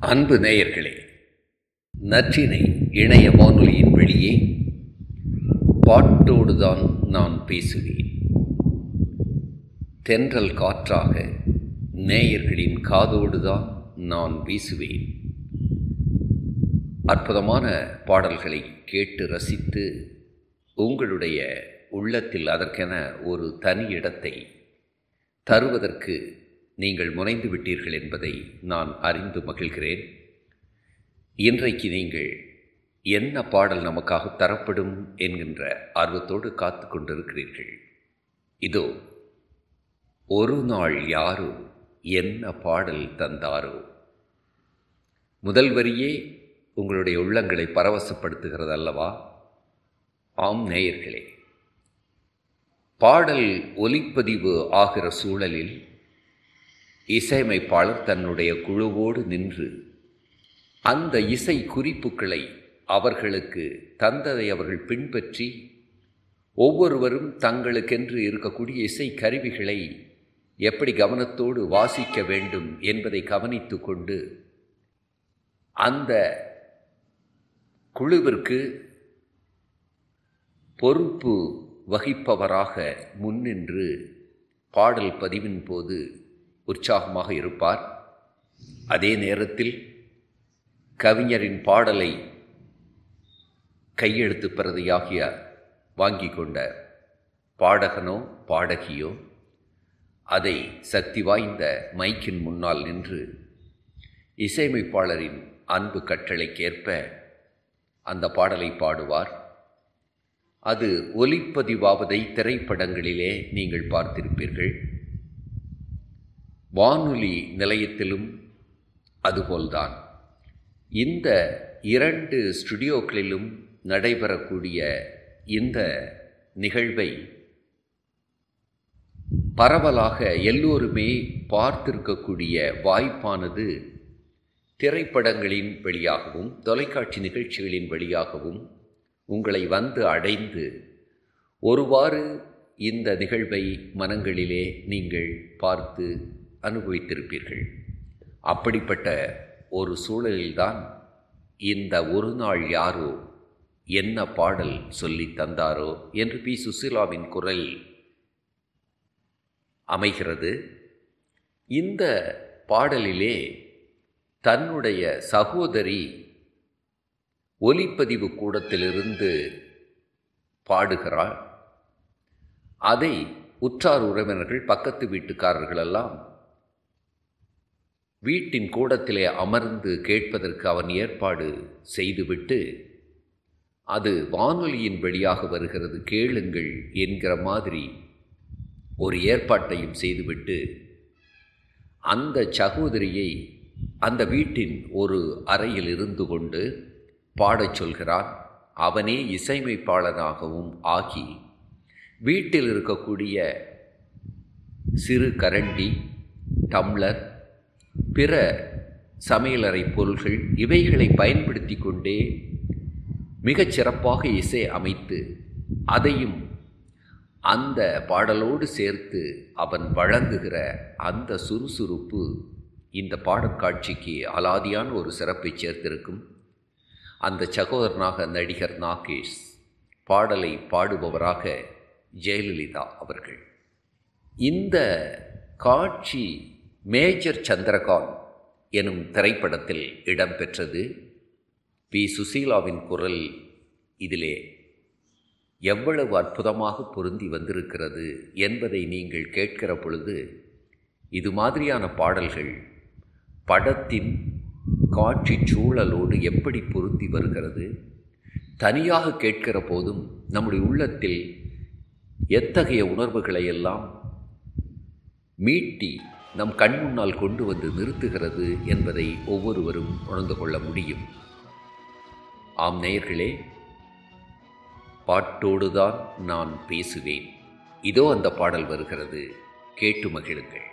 அன்பு நேயர்களே நற்றினை இணைய வானொலியின் வெளியே பாட்டோடுதான் நான் பேசுவேன். தென்றல் காற்றாக நேயர்களின் காதோடுதான் நான் வீசுவேன். அற்புதமான பாடல்களை கேட்டு ரசித்து உங்களுடைய உள்ளத்தில் அதற்கென ஒரு தனி இடத்தை தருவதற்கு நீங்கள் முனைந்து விட்டீர்கள் என்பதை நான் அறிந்து மகிழ்கிறேன். இன்றைக்கு நீங்கள் என்ன பாடல் நமக்காக தரப்படும் என்கின்ற ஆர்வத்தோடு காத்து கொண்டிருக்கிறீர்கள். இதோ ஒரு நாள் யாரோ என்ன பாடல் தந்தாரோ. முதல் வரியே உங்களுடைய உள்ளங்களை பரவசப்படுத்துகிறது அல்லவா ஆம் நேயர்களே. பாடல் ஒலிப்பதிவு ஆகிற சூழலில் இசையமைப்பாளர் தன்னுடைய குழுவோடு நின்று அந்த இசை குறிப்புகளை அவர்களுக்கு தந்ததை அவர்கள் பின்பற்றி ஒவ்வொருவரும் தங்களுக்கென்று இருக்கக்கூடிய இசை கருவிகளை எப்படி கவனத்தோடு வாசிக்க வேண்டும் என்பதை கவனித்து கொண்டு அந்த குழுவிற்கு பொறுப்பு வகிப்பவராக முன்னின்று பாடல் பதிவின் போது உற்சாகமாக இருப்பார். அதே நேரத்தில் கவிஞரின் பாடலை கையெழுத்து பிரதியாகிய வாங்கி கொண்ட பாடகனோ பாடகியோ அதை சக்தி வாய்ந்த மைக்கின் முன்னால் நின்று இசையமைப்பாளரின் அன்பு கட்டளைக்கேற்ப அந்த பாடலை பாடுவார். அது ஒலிப்பதிவாவதை திரைப்படங்களிலே நீங்கள் பார்த்திருப்பீர்கள். வானொலி நிலையத்திலும் அதுபோல்தான். இந்த இரண்டு ஸ்டுடியோக்களிலும் நடைபெறக்கூடிய இந்த நிகழ்வை பரவலாக எல்லோருமே பார்த்திருக்கக்கூடிய வாய்ப்பானது திரைப்படங்களின் வழியாகவும் தொலைக்காட்சி நிகழ்ச்சிகளின் வழியாகவும் உங்களை வந்து அடைந்து ஒருவாறு இந்த நிகழ்வை மனங்களிலே நீங்கள் பார்த்து அனுபவித்திருப்பீர்கள். அப்படிப்பட்ட ஒரு சூழலில்தான் இந்த ஒரு நாள் யாரோ என்ன பாடல் சொல்லி தந்தாரோ என்று பி. சுசிலாவின் குரல் அமைகிறது. இந்த பாடலிலே தன்னுடைய சகோதரி ஒலிப்பதிவு கூடத்திலிருந்து பாடுகிறாள். அதை உற்றார் உறவினர்கள் பக்கத்து வீட்டுக்காரர்களெல்லாம் வீட்டின் கூடத்திலே அமர்ந்து கேட்பதற்கு அவன் ஏற்பாடு செய்துவிட்டு அது வானொலியின் வழியாக வருகிறது கேளுங்கள் என்கிற மாதிரி ஒரு ஏற்பாட்டையும் செய்துவிட்டு அந்த சகோதரியை அந்த வீட்டின் ஒரு அறையில் இருந்து கொண்டு பாடச் சொல்கிறான். அவனே இசையமைப்பாளனாகவும் ஆகி வீட்டில் இருக்கக்கூடிய சிறு கரண்டி டம்ளர் பிற சமையலறை பொருள்கள் இவைகளை பயன்படுத்தி கொண்டே மிகச் சிறப்பாக இசை அமைத்து அதையும் அந்த பாடலோடு சேர்த்து அவன் வழங்குகிற அந்த சுறுசுறுப்பு இந்த பாடற்காட்சிக்கு அலாதியான ஒரு சிறப்பை சேர்த்திருக்கும். அந்த சகோதரனாக நடிகர் நாகேஷ் பாடலை பாடுபவராக ஜெயலலிதா அவர்கள். இந்த காட்சி மேஜர் சந்திரகாந்த் எனும் திரைப்படத்தில் இடம்பெற்றது. பி. சுசீலாவின் குரல் இதிலே எவ்வளவு அற்புதமாக பொருந்தி வந்திருக்கிறது என்பதை நீங்கள் கேட்கிற பொழுது இது மாதிரியான பாடல்கள் படத்தின் காட்சி சூழலோடு எப்படி பொருந்தி வருகிறது? தனியாக கேட்கிற போதும் நம்முடைய உள்ளத்தில் எத்தகைய உணர்வுகளை எல்லாம் மீட்டி நம் கண் முன்னால் கொண்டு வந்து நிறுத்துகிறது என்பதை ஒவ்வொருவரும் உணர்ந்து கொள்ள முடியும். ஆம் நேயர்களே பாட்டோடுதான் நான் பேசுவேன். இதோ அந்த பாடல் வருகிறது. கேட்டு மகிழுங்கள்.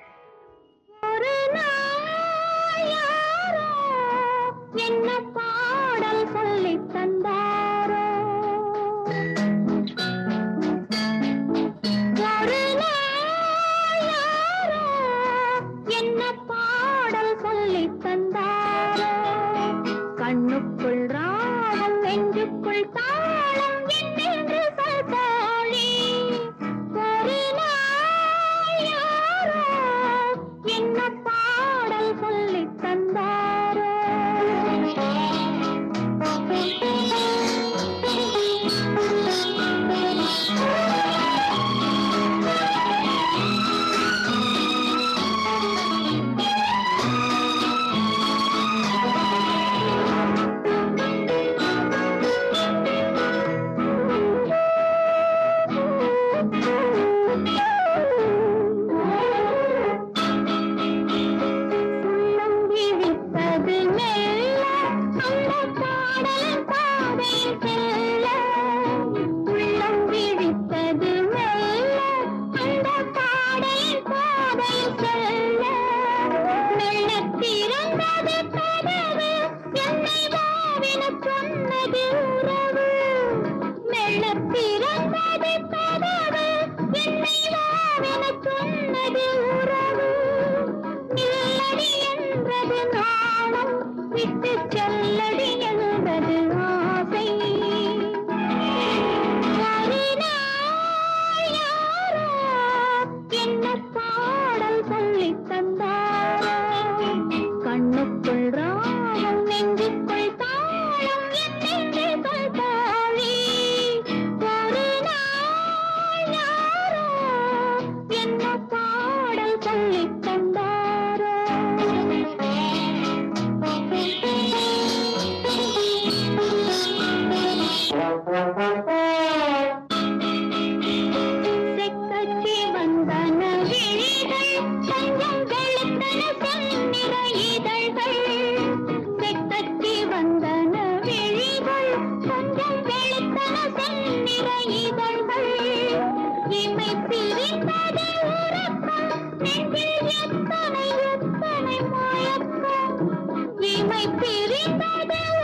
விட்டு செல்லடி.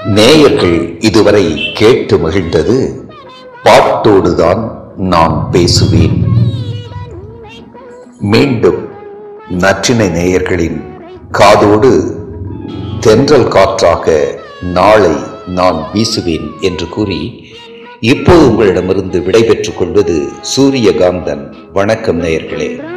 நேயர்கள் இதுவரை கேட்டு மகிழ்ந்தது பாட்டோடுதான் நான் பேசுவேன். மீண்டும் நற்றினை நேயர்களின் காதோடு தென்றல் காற்றாக நாளை நான் வீசுவேன் என்று கூறி இப்போது உங்களிடமிருந்து விடைபெற்றுக் கொள்வது சூரியகாந்தன். வணக்கம் நேயர்களே.